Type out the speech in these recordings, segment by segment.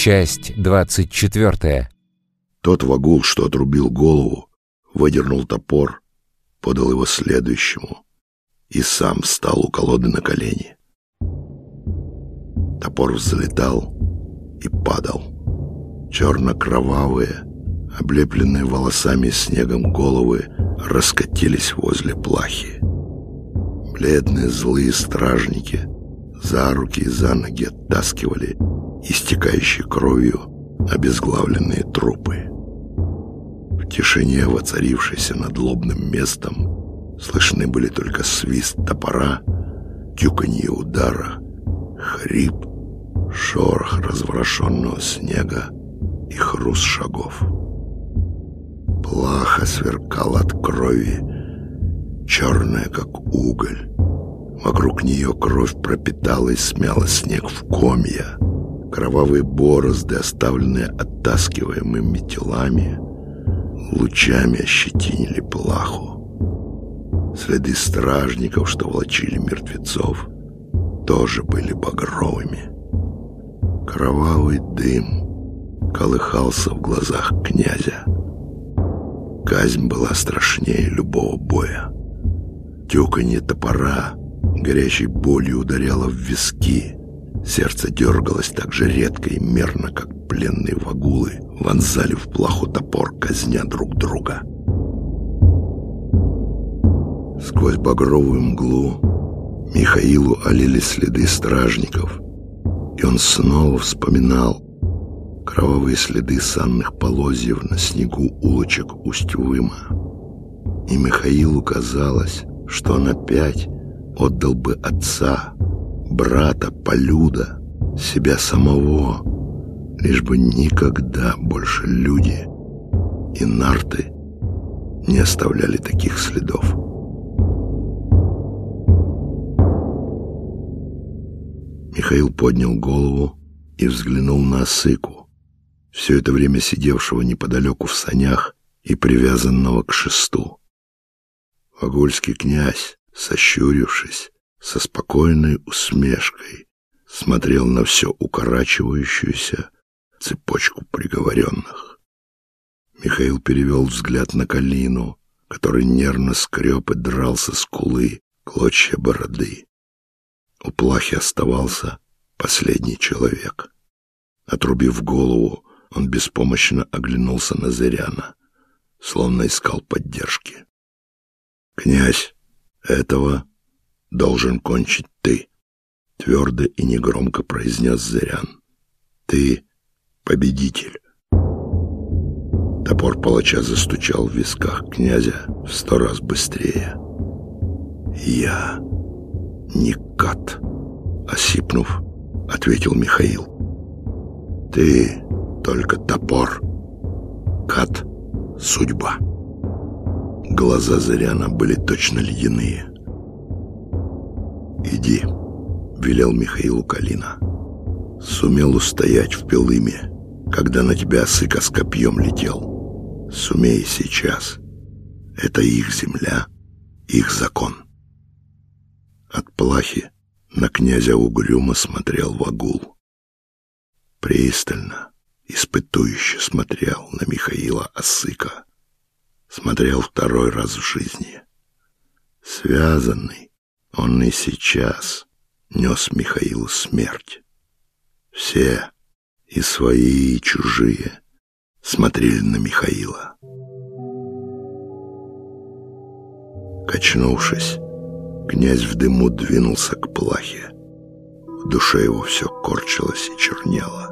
Часть 24. Тот вагул, что отрубил голову, выдернул топор, подал его следующему и сам встал у колоды на колени. Топор взлетал и падал. Черно-кровавые, облепленные волосами и снегом головы раскатились возле плахи. Бледные злые стражники за руки и за ноги оттаскивали истекающие кровью обезглавленные трупы. В тишине, воцарившейся над лобным местом, слышны были только свист топора, тюканье удара, хрип, шорох разворошенного снега и хруст шагов. Плаха сверкала от крови, черная, как уголь. Вокруг нее кровь пропитала и смяла снег в комья. Кровавые борозды, оставленные оттаскиваемыми телами, лучами ощетинили плаху. Следы стражников, что волочили мертвецов, тоже были багровыми. Кровавый дым колыхался в глазах князя. Казнь была страшнее любого боя. Тюканье топора горячей болью ударяло в виски. Сердце дергалось так же редко и мерно, как пленные вагулы вонзали в плаху топор, казня друг друга. Сквозь багровую мглу Михаилу олили следы стражников, и он снова вспоминал кровавые следы санных полозьев на снегу улочек Усть-Выма. И Михаилу казалось, что он опять отдал бы отца, брата, полюда, себя самого, лишь бы никогда больше люди и нарты не оставляли таких следов. Михаил поднял голову и взглянул на Осыку, все это время сидевшего неподалеку в санях и привязанного к шесту. Вагульский князь, сощурившись, со спокойной усмешкой, смотрел на все укорачивающуюся цепочку приговоренных. Михаил перевел взгляд на Калину, который нервно скреб и дрался с кулы клочья бороды. У плахи оставался последний человек. Отрубив голову, он беспомощно оглянулся на Зыряна, словно искал поддержки. «Князь, этого должен кончить ты», — твердо и негромко произнес Зырян. «Ты победитель». Топор палача застучал в висках князя в сто раз быстрее. «Я не кат», — осипнув, ответил Михаил. «Ты только топор, кат — судьба». Глаза Заряна были точно ледяные. «Иди», — велел Михаилу Калина. «Сумел устоять в Пелыме, когда на тебя Сыка с копьем летел. Сумей сейчас. Это их земля, их закон». От плахи на князя угрюмо смотрел Вагул. Пристально, испытующе смотрел на Михаила Осыка смотрел второй раз в жизни. Связанный, он и сейчас нес Михаилу смерть. Все, и свои, и чужие, смотрели на Михаила. Качнувшись, князь в дыму двинулся к плахе. В душе его все корчилось и чернело.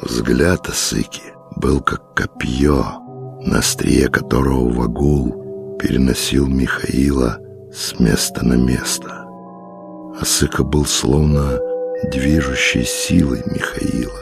Взгляд Осыки был как копье, на острие которого Вагул переносил Михаила с места на место. Асыка был словно движущей силой Михаила.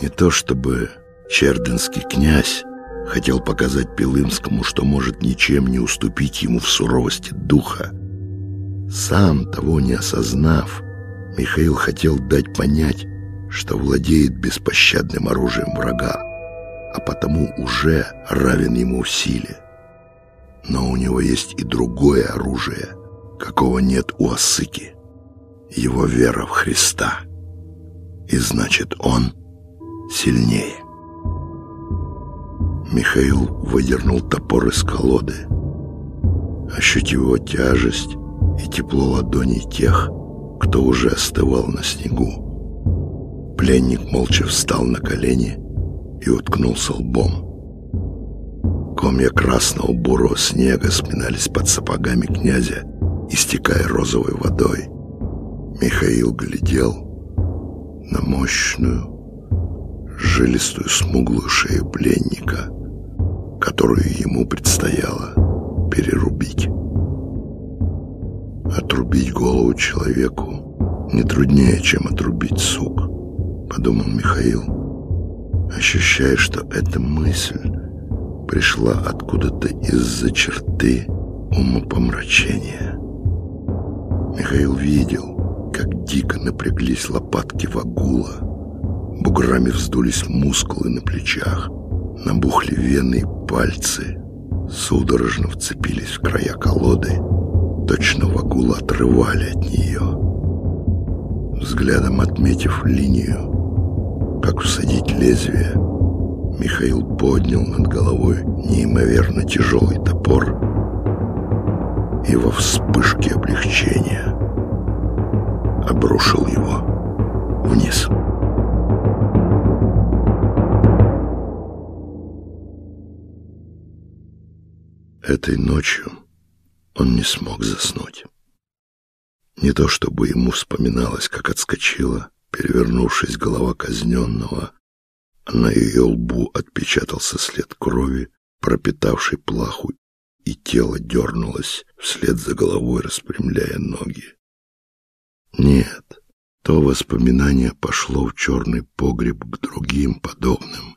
Не то чтобы черденский князь хотел показать Пилымскому, что может ничем не уступить ему в суровости духа. Сам того не осознав, Михаил хотел дать понять, что владеет беспощадным оружием врага а потому уже равен ему в силе. Но у него есть и другое оружие, какого нет у Осыки. Его вера в Христа. И значит, он сильнее. Михаил выдернул топор из колоды. Ощутив его тяжесть и тепло ладоней тех, кто уже остывал на снегу, пленник молча встал на колени и уткнулся лбом. Комья красного бурого снега сминались под сапогами князя, истекая розовой водой. Михаил глядел на мощную, жилистую смуглую шею пленника, которую ему предстояло перерубить. Отрубить голову человеку не труднее, чем отрубить сук, подумал Михаил, ощущая, что эта мысль пришла откуда-то из-за черты умопомрачения. Михаил видел, как дико напряглись лопатки вагула, буграми вздулись мускулы на плечах, набухли вены и пальцы, судорожно вцепились в края колоды, точно вагула отрывали от нее. Взглядом отметив линию, как усадить лезвие, Михаил поднял над головой неимоверно тяжелый топор и во вспышке облегчения обрушил его вниз. Этой ночью он не смог заснуть. Не то чтобы ему вспоминалось, как отскочила, перевернувшись голова казненного, на ее лбу отпечатался след крови, пропитавший плаху, и тело дернулось вслед за головой, распрямляя ноги. Нет, то воспоминание пошло в черный погреб к другим подобным,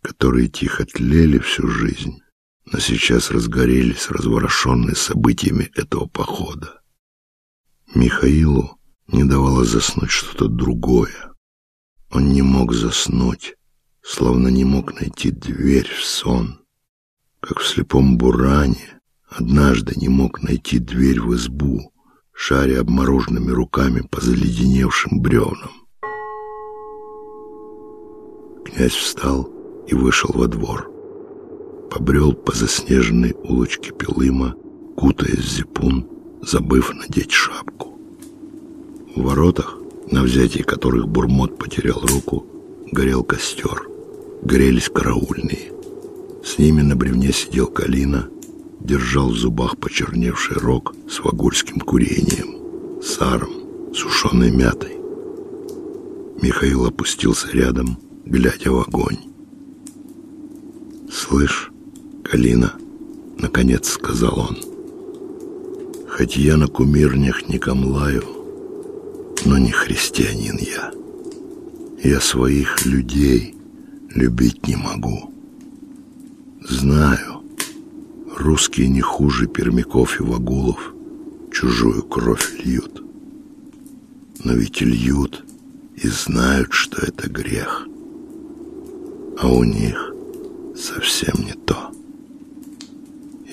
которые тихо тлели всю жизнь, но сейчас разгорелись, разворошенные событиями этого похода. Михаилу не давало заснуть что-то другое. Он не мог заснуть, словно не мог найти дверь в сон, как в слепом буране однажды не мог найти дверь в избу, шаря обмороженными руками по заледеневшим бревнам. Князь встал и вышел во двор. Побрел по заснеженной улочке Пилыма, кутаясь в зипун, забыв надеть шапку. В воротах, на взятии которых Бурмот потерял руку, горел костер грелись караульные. С ними на бревне сидел Калина, держал в зубах почерневший рог с вагульским курением, саром, сушеной мятой. Михаил опустился рядом, глядя в огонь. «Слышь, Калина», — наконец сказал он, — «хоть я на кумирнях не камлаю, но не христианин я. Я своих людей любить не могу. Знаю, русские не хуже пермяков и вагулов чужую кровь льют. Но ведь льют и знают, что это грех. А у них совсем не то.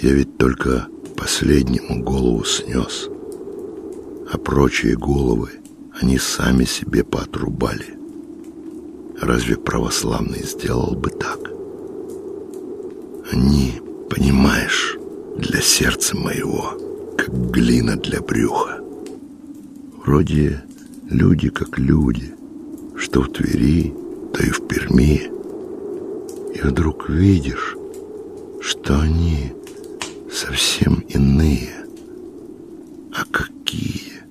Я ведь только последнему голову снес, а прочие головы они сами себе поотрубали. Разве православный сделал бы так? Они, понимаешь, для сердца моего, как глина для брюха. Вроде люди как люди, что в Твери, то и в Перми. И вдруг видишь, что они совсем иные. А какие?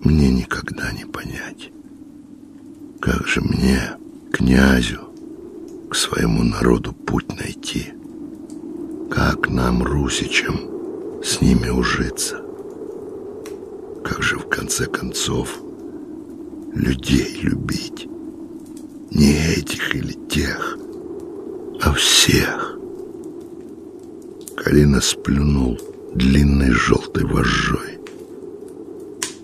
Мне никогда не понять. Как же мне, князю, к своему народу путь найти? Как нам, русичам, с ними ужиться? Как же в конце концов людей любить? Не этих или тех, а всех. Калина сплюнул длинной желтой вожжой.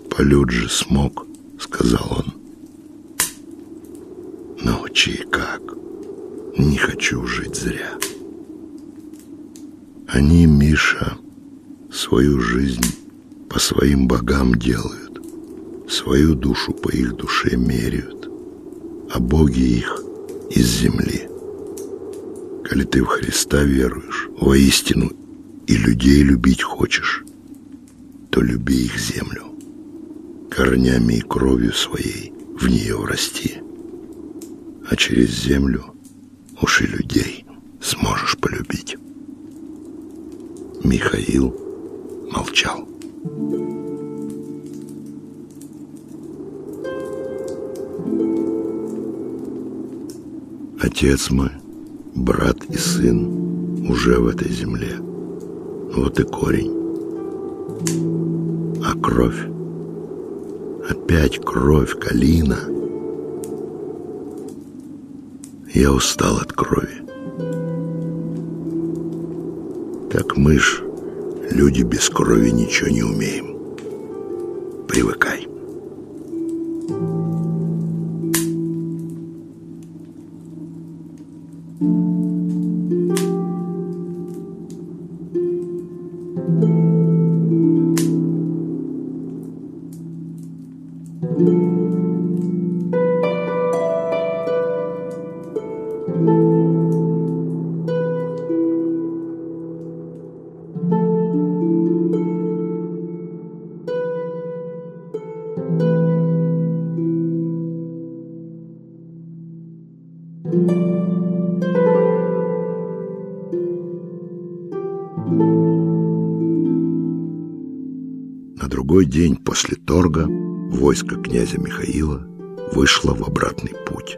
«Полют же смог», — сказал он. Научи как. Не хочу жить зря. Они, Миша, свою жизнь по своим богам делают. свою душу по их душе меряют, а боги их из земли. Коли ты в Христа веруешь, воистину и людей любить хочешь, то люби их землю, корнями и кровью своей в нее врасти, а через землю уж и людей сможешь полюбить. Михаил молчал. Отец мой, брат и сын уже в этой земле. Вот и корень. А кровь? Опять кровь, калина. Я устал от крови. Так мы ж, люди без крови, ничего не умеем. Привыкай. Войско князя Михаила вышло в обратный путь,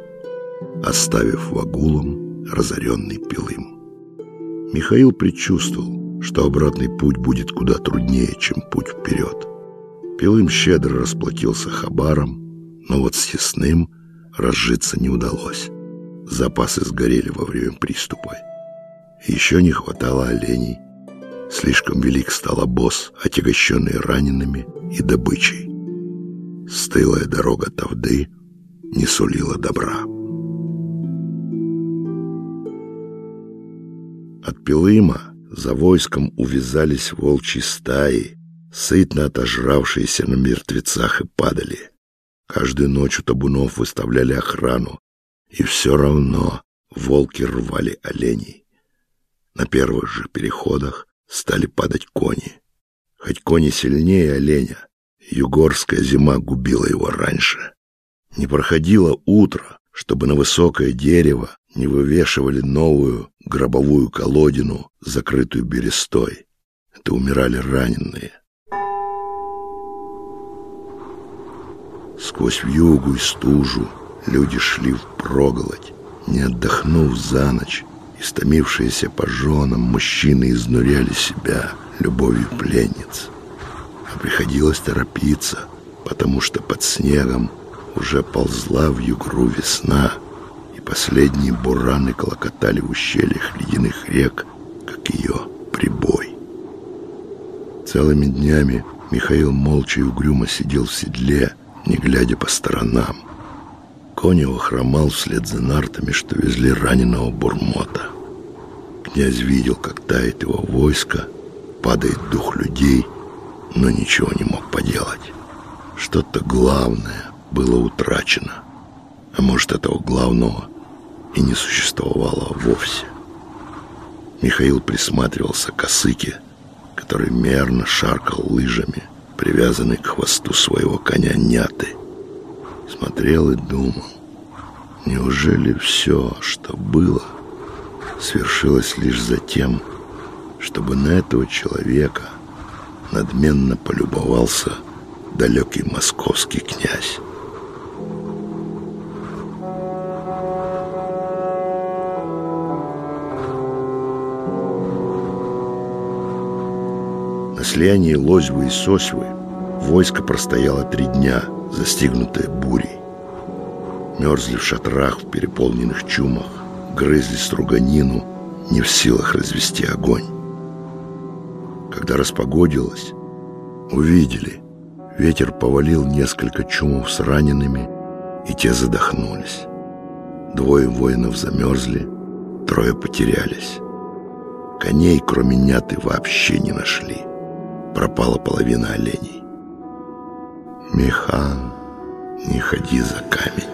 оставив вагулом разоренный Пилым. Михаил предчувствовал, что обратный путь будет куда труднее, чем путь вперед. Пилым щедро расплатился хабаром, но вот с ясным разжиться не удалось. Запасы сгорели во время приступа. Еще не хватало оленей. Слишком велик стал обоз, отягощенный ранеными и добычей. Стылая дорога Тавды не сулила добра. От Пилыма за войском увязались волчьи стаи, сытно отожравшиеся на мертвецах и падали. Каждую ночь у табунов выставляли охрану, и все равно волки рвали оленей. На первых же переходах стали падать кони. Хоть кони сильнее оленя, югорская зима губила его раньше. Не проходило утро, чтобы на высокое дерево не вывешивали новую гробовую колодину, закрытую берестой. Это умирали раненые. Сквозь вьюгу и стужу люди шли в проголодь, не отдохнув за ночь. Истомившиеся по женам, мужчины изнуряли себя любовью пленниц. Приходилось торопиться, потому что под снегом уже ползла в югру весна, и последние бураны колокотали в ущельях ледяных рек, как ее прибой. Целыми днями Михаил молча и угрюмо сидел в седле, не глядя по сторонам. Конева хромал вслед за нартами, что везли раненого бурмота. Князь видел, как тает его войско, падает дух людей, но ничего не мог поделать. Что-то главное было утрачено. А может, этого главного и не существовало вовсе. Михаил присматривался к осыке, который мерно шаркал лыжами, привязанный к хвосту своего коня няты. Смотрел и думал, неужели все, что было, свершилось лишь за тем, чтобы на этого человека надменно полюбовался далекий московский князь. На слиянии Лозьвы и Сосьвы войско простояло три дня, застигнутое бурей. Мерзли в шатрах в переполненных чумах, грызли струганину, не в силах развести огонь. Когда распогодилось, увидели, ветер повалил несколько чумов с ранеными, и те задохнулись. Двое воинов замерзли, трое потерялись. Коней, кроме няты, вообще не нашли пропала половина оленей. Механ, не ходи за камень.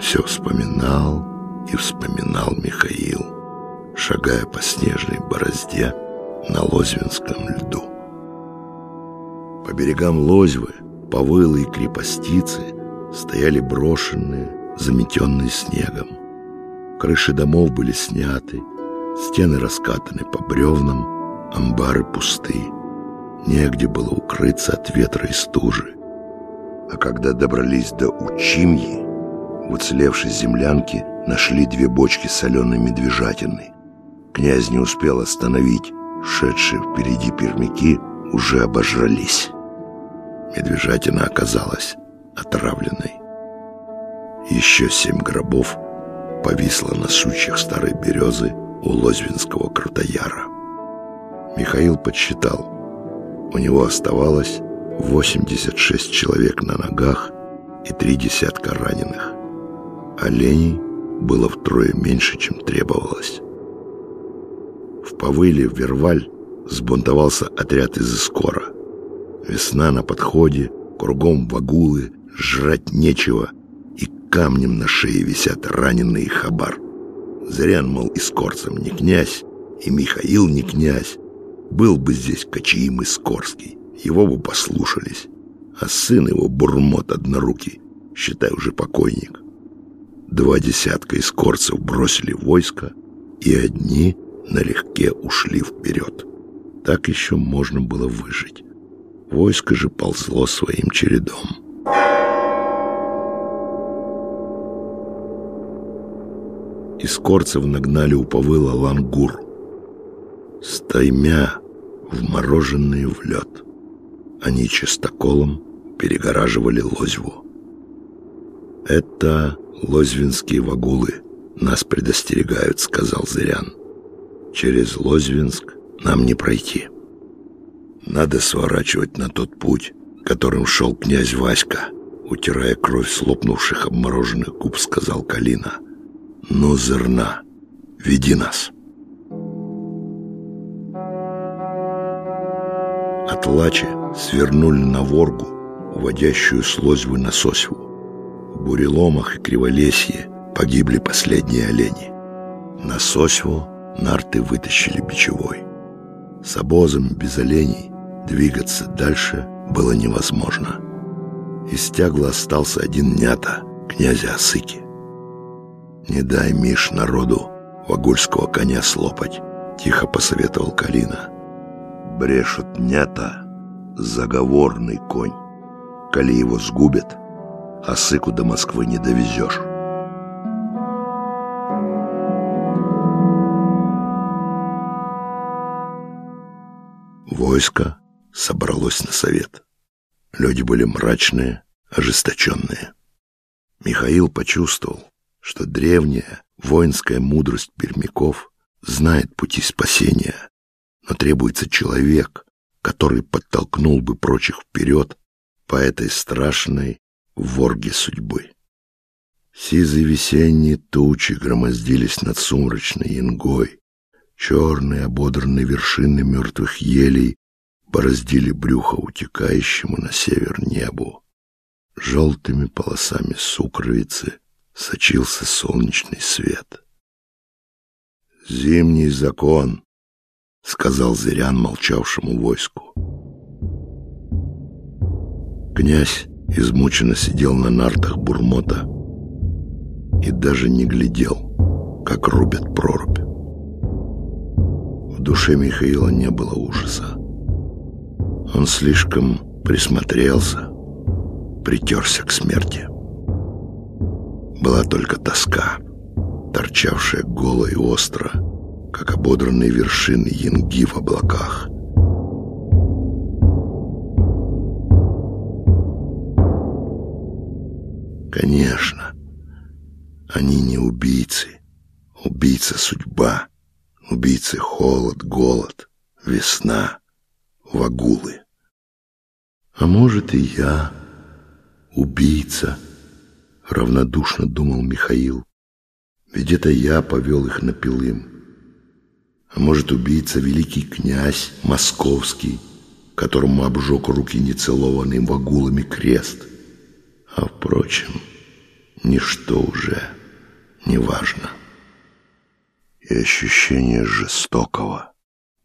Все вспоминал и вспоминал Михаил, шагая по снежной борозде на Лозвинском льду. По берегам Лозьвы, повылы и крепостицы стояли брошенные, заметенные снегом. Крыши домов были сняты, стены раскатаны по бревнам, амбары пусты. Негде было укрыться от ветра и стужи. А когда добрались до Учимьи, в уцелевшей землянке нашли две бочки соленой медвежатины. Князь не успел остановить, шедшие впереди пермяки уже обожрались. Медвежатина оказалась отравленной. Еще семь гробов повисло на сучьях старой березы у Лозвинского крутояра. Михаил подсчитал. У него оставалось 86 человек на ногах и три десятка раненых. Оленей было втрое меньше, чем требовалось. В Повыле, в Верваль, сбунтовался отряд из Искора. Весна на подходе, кругом вагулы, жрать нечего, и камнем на шее висят раненые хабар. Зрян, мол, искорцем не князь, и Михаил не князь. Был бы здесь Кочиим Искорский, его бы послушались. А сын его, Бурмот однорукий, считай уже покойник. Два десятка искорцев бросили войско, и одни налегке ушли вперед. Так еще можно было выжить. Войско же ползло своим чередом. Искорцев нагнали у повыла лангур. Стаймя вмороженные в лед. Они частоколом перегораживали лозву. Это Лозвинские вагулы нас предостерегают, сказал Зырян. Через Лозвинск нам не пройти. Надо сворачивать на тот путь, которым шел князь Васька, утирая кровь с лопнувших обмороженных губ, сказал Калина. Ну, зерна, веди нас. От Лачи свернули на Воргу, уводящую с Лозвы на Сосьву. В буреломах и криволесье погибли последние олени. На Сосьву нарты вытащили бичевой. С обозом без оленей двигаться дальше было невозможно. Из тягла остался один нята, князя Осыки. «Не дай, Миш, народу вагульского коня слопать», — тихо посоветовал Калина. «Брешут нята, заговорный конь. Коли его сгубят, а сыку до Москвы не довезешь. Войско собралось на совет. Люди были мрачные, ожесточенные. Михаил почувствовал, что древняя воинская мудрость пермяков знает пути спасения, но требуется человек, который подтолкнул бы прочих вперед по этой страшной ворге судьбы. Сизые весенние тучи громоздились над сумрачной янгой. Черные ободранные вершины мертвых елей бороздили брюхо утекающему на север небу. Желтыми полосами сукровицы сочился солнечный свет. «Зимний закон», — сказал Зырян молчавшему войску. Князь измученно сидел на нартах бурмота и даже не глядел, как рубят прорубь. В душе Михаила не было ужаса. Он слишком присмотрелся, притерся к смерти. Была только тоска, торчавшая голо и остро, как ободранные вершины янги в облаках — Конечно, они не убийцы. Убийца судьба, убийцы холод, голод, весна, вагулы. А может и я убийца, равнодушно думал Михаил. Ведь это я повел их на пилым. А может убийца великий князь московский, которому обжег руки нецелованный вагулами крест. А, впрочем, ничто уже не важно. И ощущение жестокого,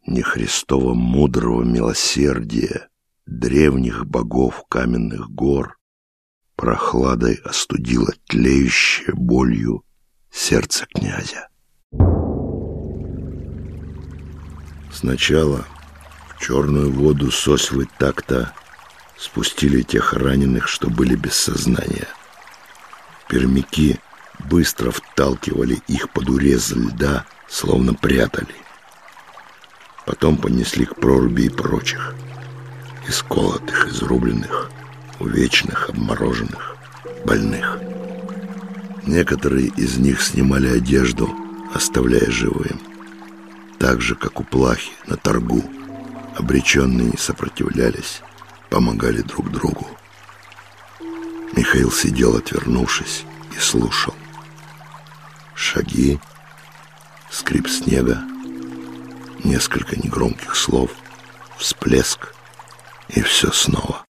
нехристово мудрого милосердия древних богов каменных гор прохладой остудило тлеющее болью сердце князя. Сначала в черную воду сосвы такта спустили тех раненых, что были без сознания. Пермяки быстро вталкивали их под урез льда, словно прятали. Потом понесли к проруби и прочих, исколотых, изрубленных, увечных, обмороженных, больных. Некоторые из них снимали одежду, оставляя живым. Так же, как у плахи на торгу. Обреченные не сопротивлялись, помогали друг другу. Михаил сидел, отвернувшись, и слушал. Шаги, скрип снега, несколько негромких слов, всплеск, и все снова.